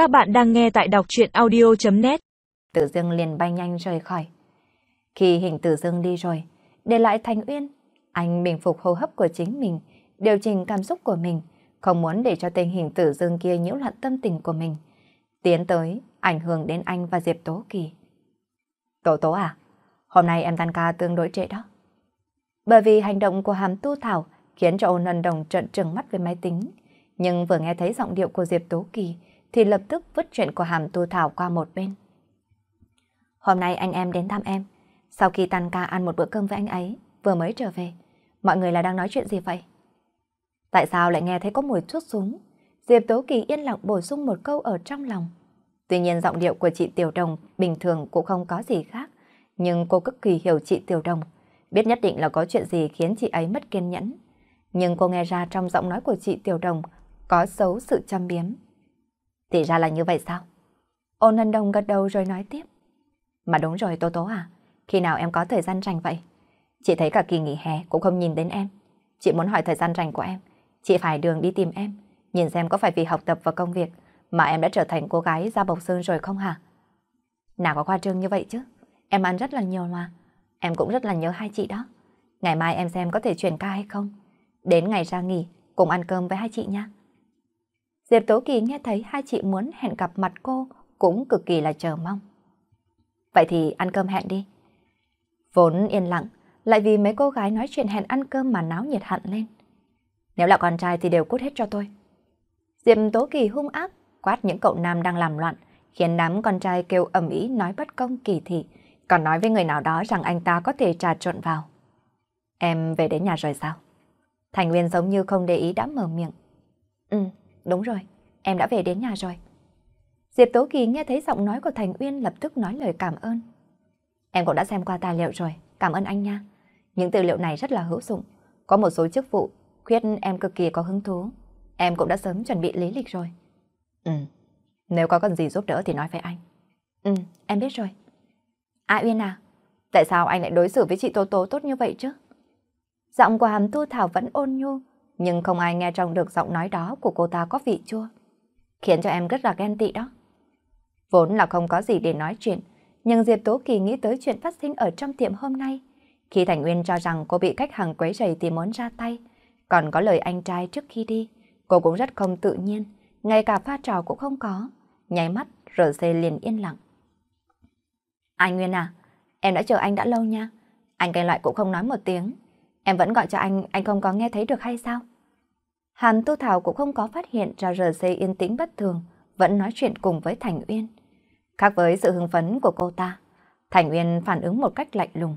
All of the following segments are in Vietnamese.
Các bạn đang nghe tại đọc chuyện audio.net Tử Dương liền bay nhanh rời khỏi. Khi hình Tử Dương đi rồi, để lại Thành Uyên, anh bình phục hô hấp của chính mình, điều chỉnh cảm xúc của mình, không muốn để cho tình hình Tử Dương kia nhiễu loạn tâm tình của mình. Tiến tới, ảnh hưởng đến anh và Diệp Tố Kỳ. Tố Tố à, hôm nay em tan ca tương đối trễ đó. Bởi vì hành động của Hàm Tu Thảo khiến cho ôn ân đồng trợn trừng mắt với máy tính, nhưng vừa nghe thấy giọng điệu của Diệp Tố Kỳ thì lập tức vứt chuyện của Hàm Tu Thảo qua một bên. Hôm nay anh em đến thăm em, sau khi tan ca ăn một bữa cơm với anh ấy, vừa mới trở về. Mọi người là đang nói chuyện gì vậy? Tại sao lại nghe thấy có mùi thuốc súng? Diệp Tố Kỳ yên lặng bổ sung một câu ở trong lòng. Tuy nhiên giọng điệu của chị Tiểu Đồng bình thường cũng không có gì khác, nhưng cô cực kỳ hiểu chị Tiểu Đồng, biết nhất định là có chuyện gì khiến chị ấy mất kiên nhẫn. Nhưng cô nghe ra trong giọng nói của chị Tiểu Đồng có xấu sự chăm biếm. Thì ra là như vậy sao? Ôn Ân Đồng gật đầu rồi nói tiếp. Mà đúng rồi Tố Tố à, khi nào em có thời gian rảnh vậy? Chị thấy cả kỳ nghỉ hè cũng không nhìn đến em. Chị muốn hỏi thời gian rảnh của em. Chị phải đường đi tìm em, nhìn xem có phải vì học tập và công việc mà em đã trở thành cô gái da bọc xương rồi không hả? Nào có khoa trương như vậy chứ? Em ăn rất là nhiều mà. Em cũng rất là nhớ hai chị đó. Ngày mai em xem có thể chuyển ca hay không? Đến ngày ra nghỉ, cùng ăn cơm với hai chị nha. Diệp Tố Kỳ nghe thấy hai chị muốn hẹn gặp mặt cô cũng cực kỳ là chờ mong. Vậy thì ăn cơm hẹn đi. Vốn yên lặng, lại vì mấy cô gái nói chuyện hẹn ăn cơm mà náo nhiệt hẳn lên. Nếu là con trai thì đều cút hết cho tôi. Diệp Tố Kỳ hung ác, quát những cậu nam đang làm loạn, khiến đám con trai kêu ầm ĩ nói bất công kỳ thị, còn nói với người nào đó rằng anh ta có thể trà trộn vào. Em về đến nhà rồi sao? Thành Nguyên giống như không để ý đã mở miệng. Ừ, đúng rồi, em đã về đến nhà rồi. Diệp Tố Kỳ nghe thấy giọng nói của Thành Uyên lập tức nói lời cảm ơn. Em cũng đã xem qua tài liệu rồi, cảm ơn anh nha. Những tư liệu này rất là hữu dụng. Có một số chức vụ, khuyết em cực kỳ có hứng thú. Em cũng đã sớm chuẩn bị lý lịch rồi. Ừ, nếu có cần gì giúp đỡ thì nói với anh. Ừ, em biết rồi. À Uyên à, tại sao anh lại đối xử với chị Tố Tố tốt như vậy chứ? Giọng của Hàm Tu Thảo vẫn ôn nhu, nhưng không ai nghe trong được giọng nói đó của cô ta có vị chua. Khiến cho em rất là ghen tị đó. Vốn là không có gì để nói chuyện, nhưng Diệp Tố Kỳ nghĩ tới chuyện phát sinh ở trong tiệm hôm nay. Khi Thành Nguyên cho rằng cô bị khách hàng quấy rầy thì muốn ra tay, còn có lời anh trai trước khi đi, cô cũng rất không tự nhiên, ngay cả pha trò cũng không có. Nháy mắt, RC liền yên lặng. Anh Nguyên à, em đã chờ anh đã lâu nha. Anh cái loại cũng không nói một tiếng. Em vẫn gọi cho anh, anh không có nghe thấy được hay sao? Hàn Tu Thảo cũng không có phát hiện ra RC yên tĩnh bất thường, vẫn nói chuyện cùng với Thành Uyên. Khác với sự hưng phấn của cô ta, Thành Uyên phản ứng một cách lạnh lùng.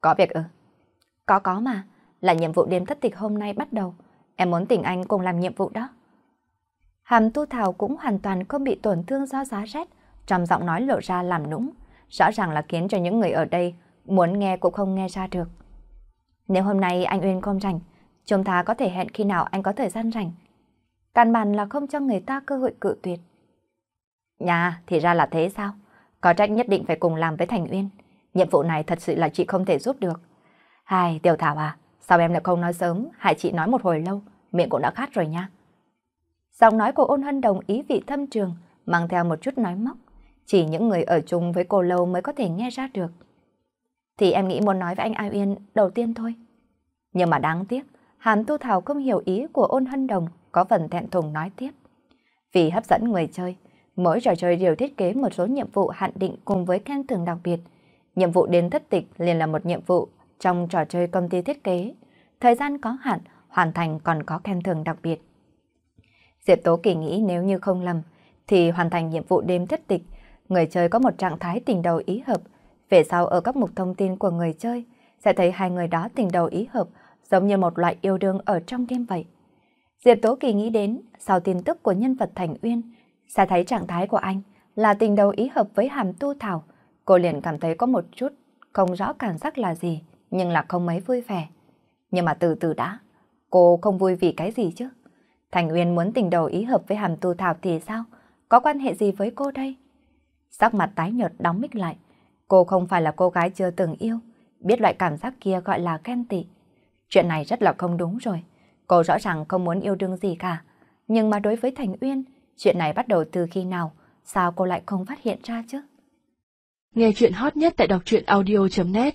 Có việc ư? Có có mà, là nhiệm vụ đêm thất tịch hôm nay bắt đầu. Em muốn tỉnh anh cùng làm nhiệm vụ đó. Hàm Tu Thảo cũng hoàn toàn không bị tổn thương do giá rét, trong giọng nói lộ ra làm nũng, rõ ràng là khiến cho những người ở đây muốn nghe cũng không nghe ra được. Nếu hôm nay anh Uyên không rảnh, chúng ta có thể hẹn khi nào anh có thời gian rảnh. Căn bản là không cho người ta cơ hội cự tuyệt. Nhà, thì ra là thế sao? Có trách nhất định phải cùng làm với Thành Uyên. Nhiệm vụ này thật sự là chị không thể giúp được. Hai, Tiểu Thảo à, sao em lại không nói sớm, hại chị nói một hồi lâu, miệng cũng đã khát rồi nha. Giọng nói của ôn hân đồng ý vị thâm trường, mang theo một chút nói móc. Chỉ những người ở chung với cô lâu mới có thể nghe ra được. Thì em nghĩ muốn nói với anh Ai Uyên đầu tiên thôi. Nhưng mà đáng tiếc, Hàm Tu Thảo không hiểu ý của ôn hân đồng, có phần thẹn thùng nói tiếp. Vì hấp dẫn người chơi, mỗi trò chơi đều thiết kế một số nhiệm vụ hạn định cùng với khen thưởng đặc biệt. Nhiệm vụ đến thất tịch liền là một nhiệm vụ trong trò chơi công ty thiết kế. Thời gian có hạn, hoàn thành còn có khen thưởng đặc biệt. Diệp Tố Kỳ nghĩ nếu như không lầm, thì hoàn thành nhiệm vụ đêm thất tịch, người chơi có một trạng thái tình đầu ý hợp. Về sau ở các mục thông tin của người chơi, sẽ thấy hai người đó tình đầu ý hợp, giống như một loại yêu đương ở trong đêm vậy. Diệp Tố Kỳ nghĩ đến, sau tin tức của nhân vật Thành Uyên, sẽ thấy trạng thái của anh là tình đầu ý hợp với hàm tu thảo. Cô liền cảm thấy có một chút, không rõ cảm giác là gì, nhưng là không mấy vui vẻ. Nhưng mà từ từ đã, cô không vui vì cái gì chứ? Thành Uyên muốn tình đầu ý hợp với hàm tu thảo thì sao? Có quan hệ gì với cô đây? Sắc mặt tái nhợt đóng mít lại. Cô không phải là cô gái chưa từng yêu, biết loại cảm giác kia gọi là ghen tị. Chuyện này rất là không đúng rồi. Cô rõ ràng không muốn yêu đương gì cả. Nhưng mà đối với Thành Uyên, Chuyện này bắt đầu từ khi nào? Sao cô lại không phát hiện ra chứ? Nghe chuyện hot nhất tại đọc truyện audio.net